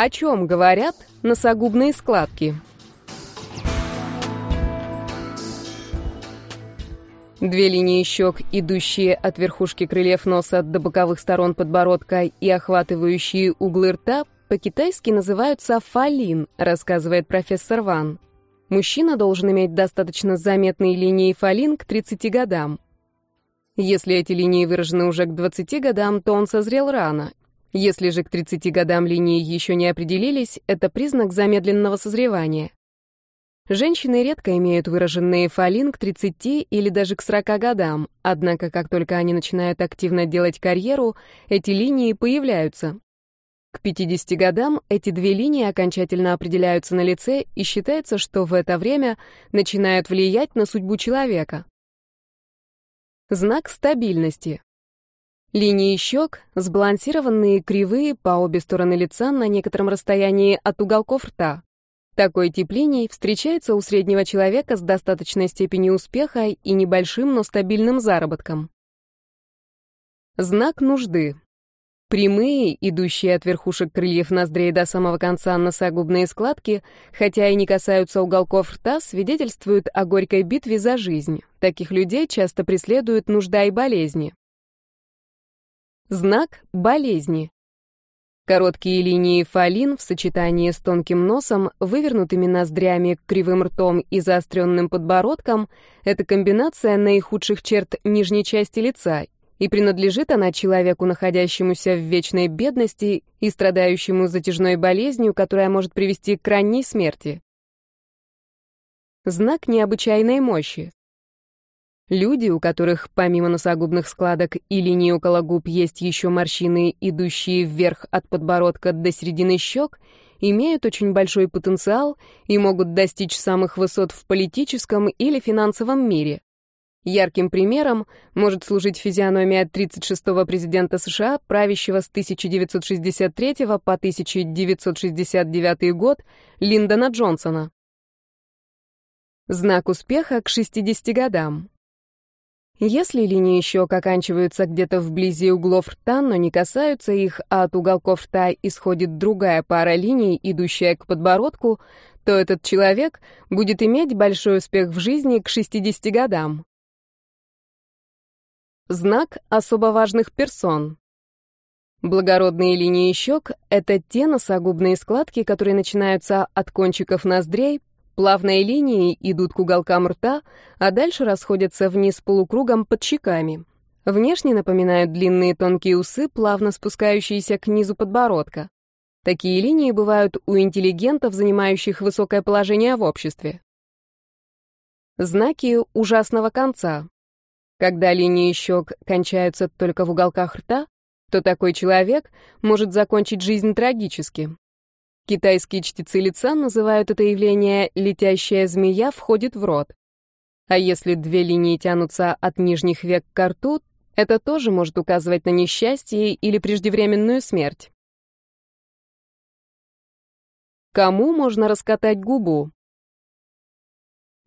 О чем говорят носогубные складки? Две линии щек, идущие от верхушки крыльев носа до боковых сторон подбородка и охватывающие углы рта, по-китайски называются фалин, рассказывает профессор Ван. Мужчина должен иметь достаточно заметные линии фалин к 30 годам. Если эти линии выражены уже к 20 годам, то он созрел рано. Если же к 30 годам линии еще не определились, это признак замедленного созревания. Женщины редко имеют выраженные фалин к 30 или даже к 40 годам, однако как только они начинают активно делать карьеру, эти линии появляются. К 50 годам эти две линии окончательно определяются на лице и считается, что в это время начинают влиять на судьбу человека. Знак стабильности. Линии щек сбалансированные, кривые по обе стороны лица на некотором расстоянии от уголков рта. Такой тип линий встречается у среднего человека с достаточной степенью успеха и небольшим, но стабильным заработком. Знак нужды. Прямые, идущие от верхушек крыльев ноздрей до самого конца носогубные складки, хотя и не касаются уголков рта, свидетельствуют о горькой битве за жизнь. Таких людей часто преследуют нужда и болезни. Знак болезни. Короткие линии фалин в сочетании с тонким носом, вывернутыми ноздрями, кривым ртом и заостренным подбородком — это комбинация наихудших черт нижней части лица, и принадлежит она человеку, находящемуся в вечной бедности и страдающему затяжной болезнью, которая может привести к ранней смерти. Знак необычайной мощи. Люди, у которых помимо носогубных складок и линий около губ есть еще морщины, идущие вверх от подбородка до середины щек, имеют очень большой потенциал и могут достичь самых высот в политическом или финансовом мире. Ярким примером может служить физиономия 36-го президента США, правящего с 1963 по 1969 год, Линдона Джонсона. Знак успеха к 60 годам. Если линии щек оканчиваются где-то вблизи углов рта, но не касаются их, а от уголков рта исходит другая пара линий, идущая к подбородку, то этот человек будет иметь большой успех в жизни к 60 годам. Знак особо важных персон. Благородные линии щек — это те носогубные складки, которые начинаются от кончиков ноздрей, Плавные линии идут к уголкам рта, а дальше расходятся вниз полукругом под щеками. Внешне напоминают длинные тонкие усы, плавно спускающиеся к низу подбородка. Такие линии бывают у интеллигентов, занимающих высокое положение в обществе. Знаки ужасного конца. Когда линии щек кончаются только в уголках рта, то такой человек может закончить жизнь трагически. Китайские чтецы лица называют это явление «летящая змея входит в рот». А если две линии тянутся от нижних век к рту, это тоже может указывать на несчастье или преждевременную смерть. Кому можно раскатать губу?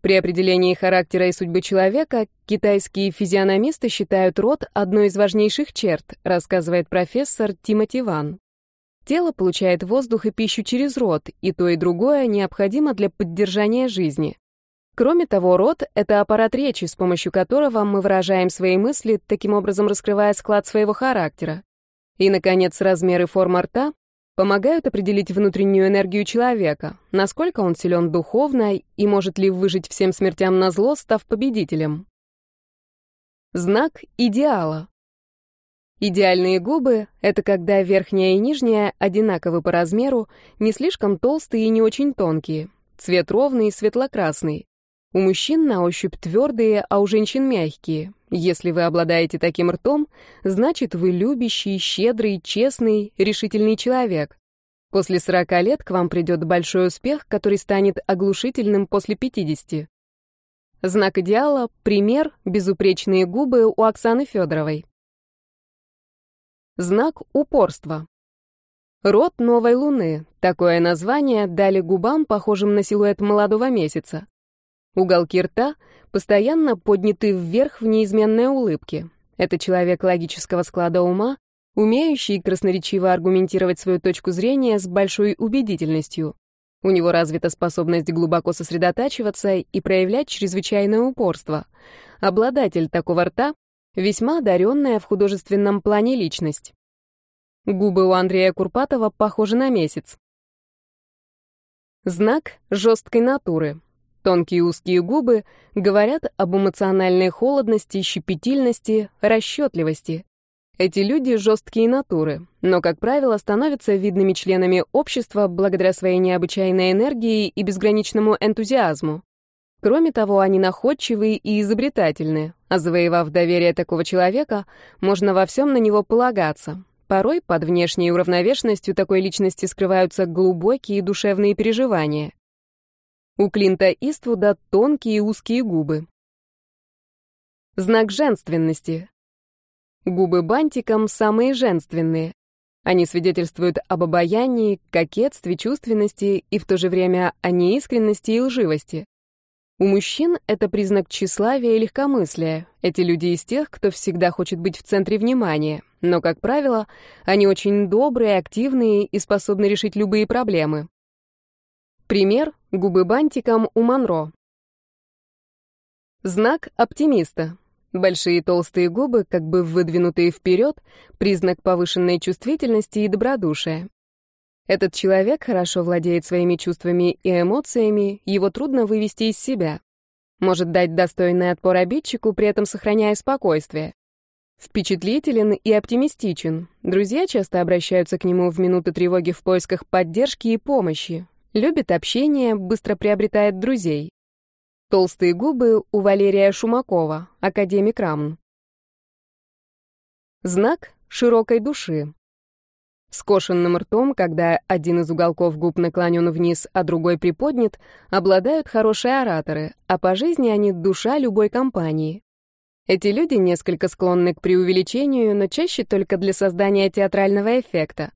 При определении характера и судьбы человека китайские физиономисты считают рот одной из важнейших черт, рассказывает профессор Тимоти Ван. Тело получает воздух и пищу через рот, и то и другое необходимо для поддержания жизни. Кроме того, рот — это аппарат речи, с помощью которого мы выражаем свои мысли, таким образом раскрывая склад своего характера. И, наконец, размеры форма рта помогают определить внутреннюю энергию человека, насколько он силен духовно и может ли выжить всем смертям на зло, став победителем. Знак идеала. Идеальные губы — это когда верхняя и нижняя одинаковы по размеру, не слишком толстые и не очень тонкие, цвет ровный и светло-красный. У мужчин на ощупь твердые, а у женщин мягкие. Если вы обладаете таким ртом, значит, вы любящий, щедрый, честный, решительный человек. После 40 лет к вам придет большой успех, который станет оглушительным после 50. Знак идеала — пример — безупречные губы у Оксаны Федоровой. Знак упорства. Род новой луны. Такое название дали губам, похожим на силуэт молодого месяца. Уголки рта постоянно подняты вверх в неизменной улыбке. Это человек логического склада ума, умеющий красноречиво аргументировать свою точку зрения с большой убедительностью. У него развита способность глубоко сосредотачиваться и проявлять чрезвычайное упорство. Обладатель такого рта — весьма одаренная в художественном плане личность. Губы у Андрея Курпатова похожи на месяц. Знак жесткой натуры. Тонкие узкие губы говорят об эмоциональной холодности, щепетильности, расчетливости. Эти люди — жесткие натуры, но, как правило, становятся видными членами общества благодаря своей необычайной энергии и безграничному энтузиазму. Кроме того, они находчивы и изобретательны, а завоевав доверие такого человека, можно во всем на него полагаться. Порой под внешней уравновешенностью такой личности скрываются глубокие душевные переживания. У Клинта Иствуда тонкие узкие губы. Знак женственности. Губы бантиком самые женственные. Они свидетельствуют об обаянии, кокетстве, чувственности и в то же время о неискренности и лживости. У мужчин это признак тщеславия и легкомыслия. Эти люди из тех, кто всегда хочет быть в центре внимания. Но, как правило, они очень добрые, активные и способны решить любые проблемы. Пример — губы бантиком у Монро. Знак оптимиста. Большие толстые губы, как бы выдвинутые вперед, признак повышенной чувствительности и добродушия. Этот человек хорошо владеет своими чувствами и эмоциями, его трудно вывести из себя. Может дать достойный отпор обидчику, при этом сохраняя спокойствие. Впечатлителен и оптимистичен. Друзья часто обращаются к нему в минуты тревоги в поисках поддержки и помощи. Любит общение, быстро приобретает друзей. Толстые губы у Валерия Шумакова, академик РАМН. Знак широкой души. Скошенным ртом, когда один из уголков губ наклонен вниз, а другой приподнят, обладают хорошие ораторы, а по жизни они душа любой компании. Эти люди несколько склонны к преувеличению, но чаще только для создания театрального эффекта.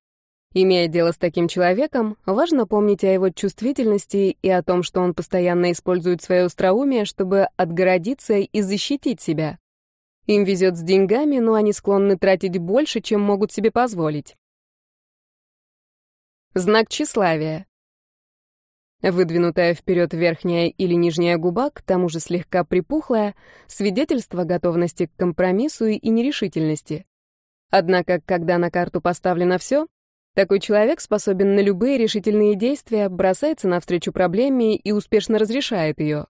Имея дело с таким человеком, важно помнить о его чувствительности и о том, что он постоянно использует свое остроумие, чтобы отгородиться и защитить себя. Им везет с деньгами, но они склонны тратить больше, чем могут себе позволить. Знак тщеславия. Выдвинутая вперед верхняя или нижняя губа, к тому же слегка припухлая, свидетельство готовности к компромиссу и нерешительности. Однако, когда на карту поставлено все, такой человек способен на любые решительные действия, бросается навстречу проблеме и успешно разрешает ее.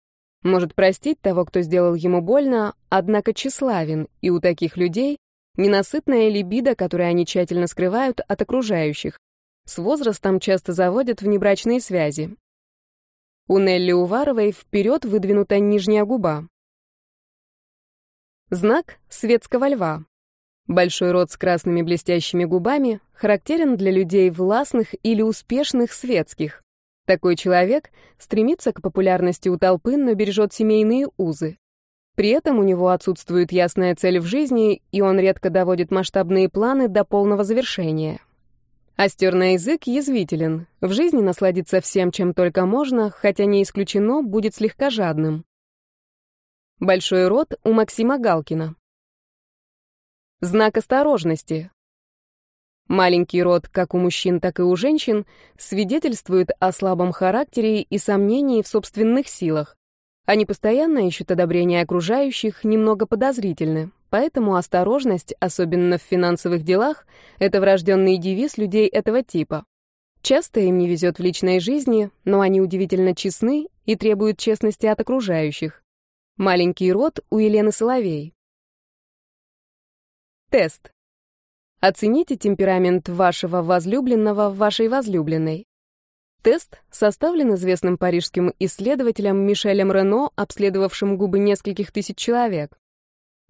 Может простить того, кто сделал ему больно, однако тщеславен, и у таких людей ненасытная либидо, которую они тщательно скрывают от окружающих. С возрастом часто заводят внебрачные связи. У Нелли Уваровой вперед выдвинута нижняя губа. Знак светского льва. Большой рот с красными блестящими губами характерен для людей властных или успешных светских. Такой человек стремится к популярности у толпы, но бережет семейные узы. При этом у него отсутствует ясная цель в жизни, и он редко доводит масштабные планы до полного завершения. Остер на язык язвителен. В жизни насладиться всем, чем только можно, хотя не исключено, будет слегка жадным. Большой рот у Максима Галкина. Знак осторожности. Маленький рот, как у мужчин, так и у женщин, свидетельствует о слабом характере и сомнении в собственных силах. Они постоянно ищут одобрения окружающих, немного подозрительны. Поэтому осторожность, особенно в финансовых делах, это врожденный девиз людей этого типа. Часто им не везет в личной жизни, но они удивительно честны и требуют честности от окружающих. Маленький рот у Елены Соловей. Тест. Оцените темперамент вашего возлюбленного в вашей возлюбленной. Тест составлен известным парижским исследователем Мишелем Рено, обследовавшим губы нескольких тысяч человек.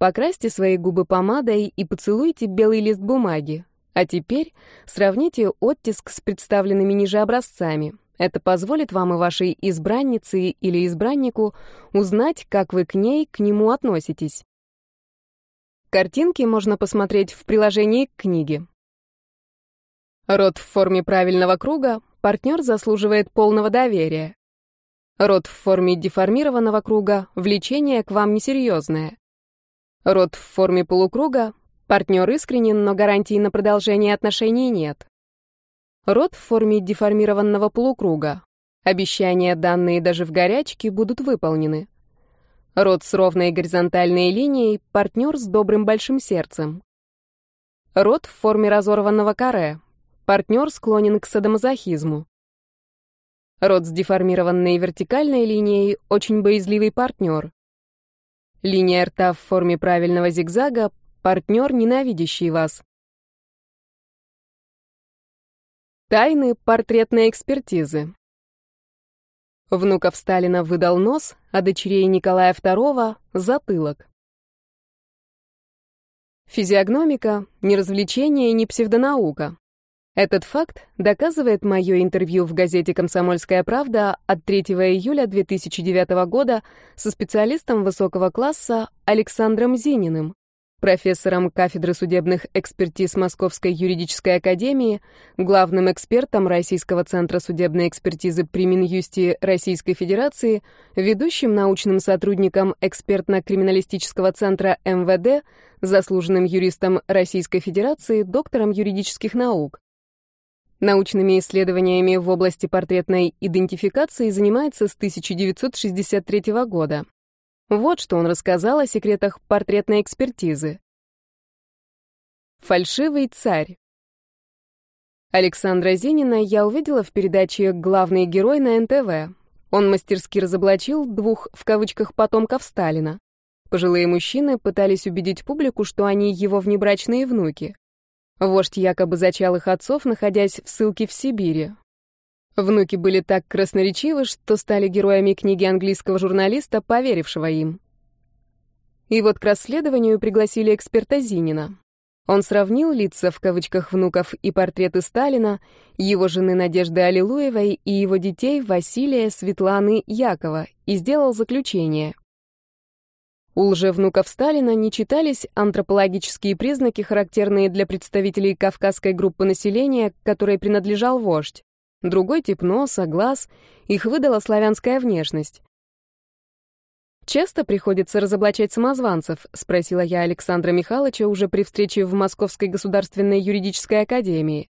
Покрасьте свои губы помадой и поцелуйте белый лист бумаги. А теперь сравните оттиск с представленными ниже образцами. Это позволит вам и вашей избраннице или избраннику узнать, как вы к ней, к нему относитесь. Картинки можно посмотреть в приложении к книге. Рот в форме правильного круга, партнер заслуживает полного доверия. Рот в форме деформированного круга, влечение к вам несерьезное. Рот в форме полукруга, Партнер искренен, но гарантий на продолжение отношений нет. Рот в форме деформированного полукруга. Обещания, данные даже в горячке, будут выполнены. Рот с ровной горизонтальной линией, партнер с добрым большим сердцем. Рот в форме разорванного каре. Партнер склонен к садомазохизму. Рот с деформированной вертикальной линией, очень боязливый партнер. Линия рта в форме правильного зигзага, партнер, ненавидящий вас. Тайны портретной экспертизы. Внуков Сталина выдал нос, а дочерей Николая II — затылок. Физиогномика — не развлечение и не псевдонаука. Этот факт доказывает мое интервью в газете «Комсомольская правда» от 3 июля 2009 года со специалистом высокого класса Александром Зининым, профессором кафедры судебных экспертиз Московской юридической академии, главным экспертом Российского центра судебной экспертизы при Минюсте Российской Федерации, ведущим научным сотрудником экспертно-криминалистического центра МВД, заслуженным юристом Российской Федерации, доктором юридических наук. Научными исследованиями в области портретной идентификации занимается с 1963 года. Вот что он рассказал о секретах портретной экспертизы. Фальшивый царь. Александра Зинина я увидела в передаче «Главный герой» на НТВ. Он мастерски разоблачил двух, в кавычках, потомков Сталина. Пожилые мужчины пытались убедить публику, что они его внебрачные внуки. Вождь якобы зачал их отцов, находясь в ссылке в Сибири. Внуки были так красноречивы, что стали героями книги английского журналиста, поверившего им. И вот к расследованию пригласили эксперта Зинина. Он сравнил лица в кавычках внуков и портреты Сталина, его жены Надежды Аллилуевой и его детей Василия, Светланы, Якова и сделал заключение. У лжевнуков Сталина не читались антропологические признаки, характерные для представителей кавказской группы населения, к которой принадлежал вождь. Другой тип носа, глаз. Их выдала славянская внешность. «Часто приходится разоблачать самозванцев?» — спросила я Александра Михайловича уже при встрече в Московской государственной юридической академии.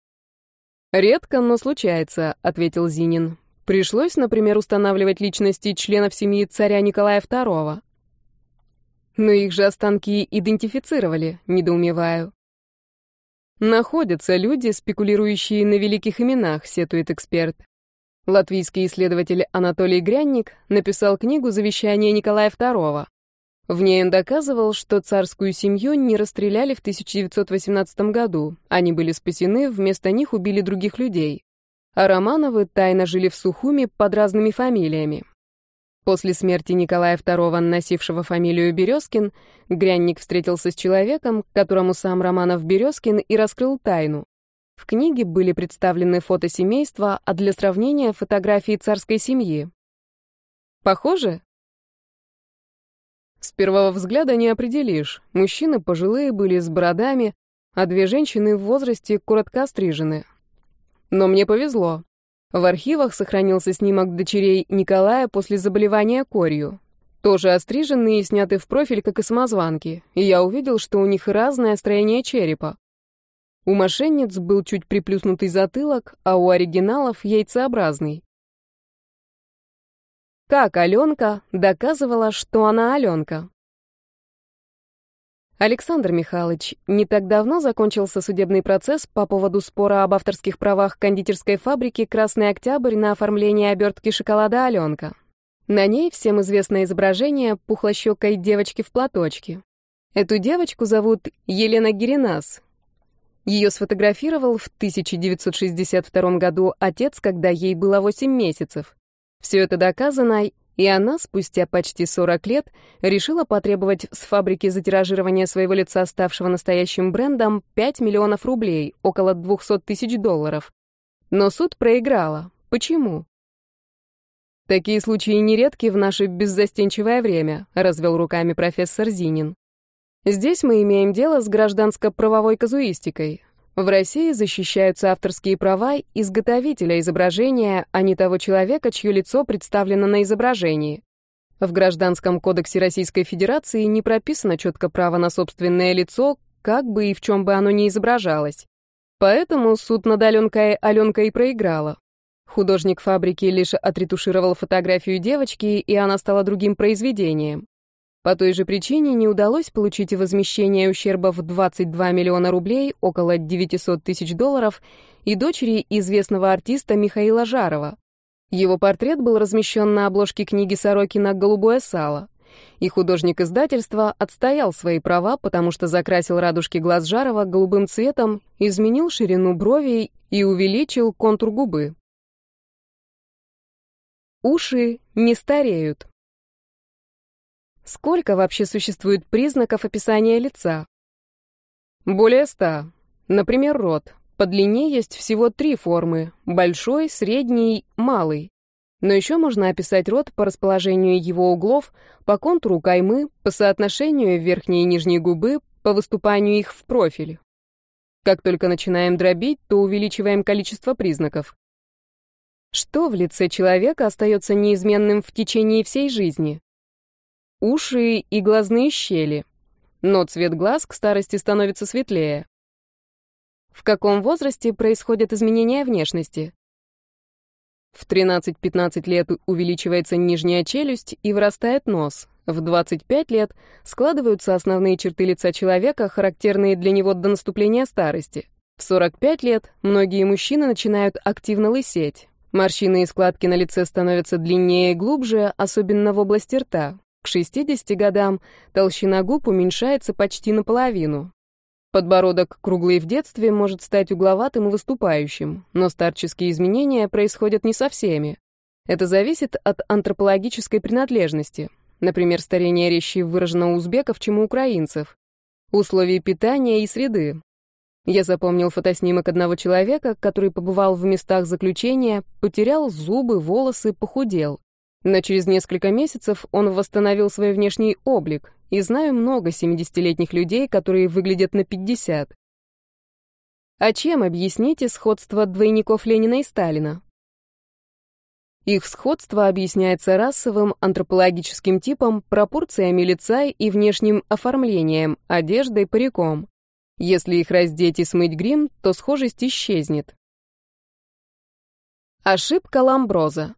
«Редко, но случается», — ответил Зинин. «Пришлось, например, устанавливать личности членов семьи царя Николая II». «Но их же останки идентифицировали», — недоумеваю. Находятся люди, спекулирующие на великих именах, сетует эксперт. Латвийский исследователь Анатолий Грянник написал книгу «Завещание Николая II». В ней он доказывал, что царскую семью не расстреляли в 1918 году. Они были спасены, вместо них убили других людей. А Романовы тайно жили в Сухуми под разными фамилиями. После смерти Николая II, носившего фамилию Березкин, Грянник встретился с человеком, которому сам Романов Березкин и раскрыл тайну. В книге были представлены фото семейства, а для сравнения фотографии царской семьи. Похоже? С первого взгляда не определишь. Мужчины пожилые были с бородами, а две женщины в возрасте коротко острижены. Но мне повезло. В архивах сохранился снимок дочерей Николая после заболевания корью. Тоже остриженные и сняты в профиль, как и самозванки, и я увидел, что у них разное строение черепа. У мошенниц был чуть приплюснутый затылок, а у оригиналов — яйцеобразный. Как Аленка доказывала, что она Аленка? Александр Михайлович, не так давно закончился судебный процесс по поводу спора об авторских правах кондитерской фабрики «Красный Октябрь» на оформление обертки шоколада «Аленка». На ней всем известное изображение пухлощекой девочки в платочке. Эту девочку зовут Елена Геринас. Ее сфотографировал в 1962 году отец, когда ей было 8 месяцев. Все это доказано, и она, спустя почти 40 лет, решила потребовать с фабрики за тиражирование своего лица, ставшего настоящим брендом, 5 миллионов рублей, около 200 тысяч долларов. Но суд проиграла. Почему? Такие случаи нередки в наше беззастенчивое время, развел руками профессор Зинин. Здесь мы имеем дело с гражданско-правовой казуистикой. В России защищаются авторские права изготовителя изображения, а не того человека, чье лицо представлено на изображении. В Гражданском кодексе Российской Федерации не прописано четко право на собственное лицо, как бы и в чем бы оно ни изображалось. Поэтому суд над Аленкой Аленка и проиграла. Художник фабрики лишь отретушировал фотографию девочки, и она стала другим произведением. По той же причине не удалось получить возмещение ущерба в 22 миллиона рублей, около 900 тысяч долларов, и дочери известного артиста Михаила Жарова. Его портрет был размещен на обложке книги Сорокина «Голубое сало». И художник издательства отстоял свои права, потому что закрасил радужки глаз Жарова голубым цветом, изменил ширину бровей и увеличил контур губы. Уши не стареют. Сколько вообще существует признаков описания лица? Более ста. Например, рот. По длине есть всего три формы – большой, средний, малый. Но еще можно описать рот по расположению его углов, по контуру каймы, по соотношению верхней и нижней губы, по выступанию их в профиль. Как только начинаем дробить, то увеличиваем количество признаков. Что в лице человека остается неизменным в течение всей жизни? Уши и глазные щели. Но цвет глаз к старости становится светлее. В каком возрасте происходят изменения внешности? В 13-15 лет увеличивается нижняя челюсть и вырастает нос. В 25 лет складываются основные черты лица человека, характерные для него до наступления старости. В 45 лет многие мужчины начинают активно лысеть. Морщины и складки на лице становятся длиннее и глубже, особенно в области рта. К 60 годам толщина губ уменьшается почти наполовину. Подбородок, круглый в детстве, может стать угловатым и выступающим, но старческие изменения происходят не со всеми. Это зависит от антропологической принадлежности. Например, старение резче выражено у узбеков, чем у украинцев. Условий питания и среды. Я запомнил фотоснимок одного человека, который побывал в местах заключения, потерял зубы, волосы, похудел. Но через несколько месяцев он восстановил свой внешний облик, и знаю много 70-летних людей, которые выглядят на 50. А чем объясните сходство двойников Ленина и Сталина? Их сходство объясняется расовым, антропологическим типом, пропорциями лица и внешним оформлением, одеждой, париком. Если их раздеть и смыть грим, то схожесть исчезнет. Ошибка Ламброза.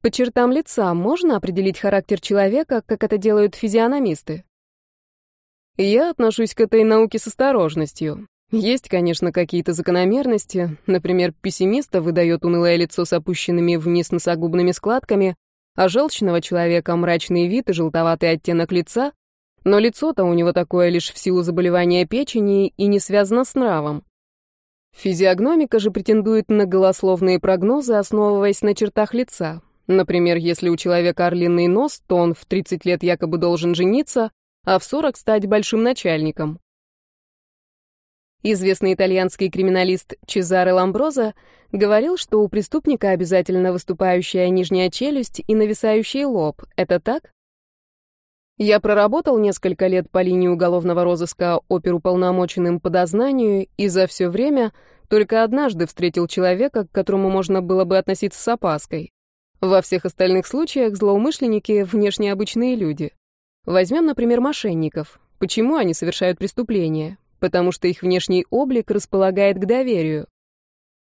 По чертам лица можно определить характер человека, как это делают физиономисты? Я отношусь к этой науке с осторожностью. Есть, конечно, какие-то закономерности. Например, пессимиста выдает унылое лицо с опущенными вниз носогубными складками, а желчного человека мрачный вид и желтоватый оттенок лица, но лицо-то у него такое лишь в силу заболевания печени и не связано с нравом. Физиогномика же претендует на голословные прогнозы, основываясь на чертах лица, Например, если у человека орлиный нос, то он в 30 лет якобы должен жениться, а в 40 стать большим начальником. Известный итальянский криминалист Чезаре Ламброза говорил, что у преступника обязательно выступающая нижняя челюсть и нависающий лоб. Это так? Я проработал несколько лет по линии уголовного розыска оперуполномоченным по дознанию, и за все время только однажды встретил человека, к которому можно было бы относиться с опаской. Во всех остальных случаях злоумышленники — внешне обычные люди. Возьмем, например, мошенников. Почему они совершают преступления? Потому что их внешний облик располагает к доверию.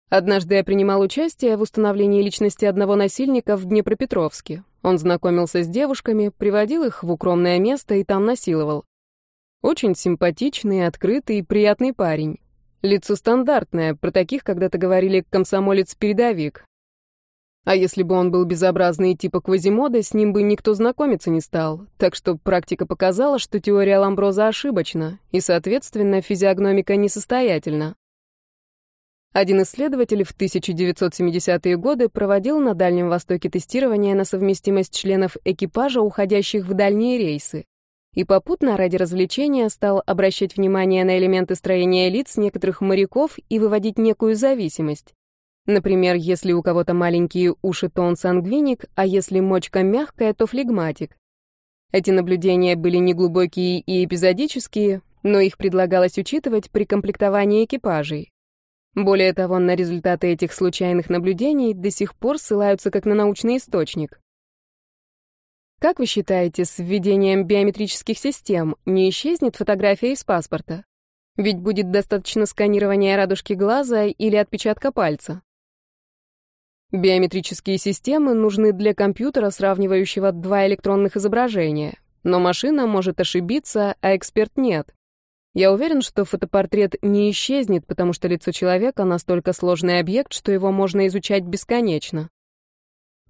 Однажды я принимал участие в установлении личности одного насильника в Днепропетровске. Он знакомился с девушками, приводил их в укромное место и там насиловал. Очень симпатичный, открытый, приятный парень. Лицо стандартное, про таких когда-то говорили комсомолец-передовик. А если бы он был безобразный типа Квазимода, с ним бы никто знакомиться не стал. Так что практика показала, что теория Ламброза ошибочна, и, соответственно, физиогномика несостоятельна. Один исследователь в 1970-е годы проводил на Дальнем Востоке тестирование на совместимость членов экипажа, уходящих в дальние рейсы. И попутно ради развлечения стал обращать внимание на элементы строения лиц некоторых моряков и выводить некую зависимость. Например, если у кого-то маленькие уши, то он сангвиник, а если мочка мягкая, то флегматик. Эти наблюдения были неглубокие и эпизодические, но их предлагалось учитывать при комплектовании экипажей. Более того, на результаты этих случайных наблюдений до сих пор ссылаются как на научный источник. Как вы считаете, с введением биометрических систем не исчезнет фотография из паспорта? Ведь будет достаточно сканирования радужки глаза или отпечатка пальца. Биометрические системы нужны для компьютера, сравнивающего два электронных изображения. Но машина может ошибиться, а эксперт нет. Я уверен, что фотопортрет не исчезнет, потому что лицо человека настолько сложный объект, что его можно изучать бесконечно.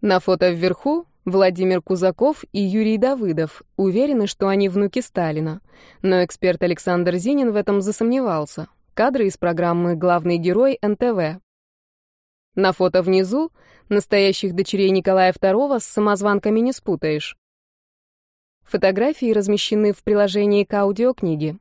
На фото вверху Владимир Кузаков и Юрий Давыдов уверены, что они внуки Сталина. Но эксперт Александр Зинин в этом засомневался. Кадры из программы «Главный герой» НТВ. На фото внизу настоящих дочерей Николая II с самозванками не спутаешь. Фотографии размещены в приложении к аудиокниге.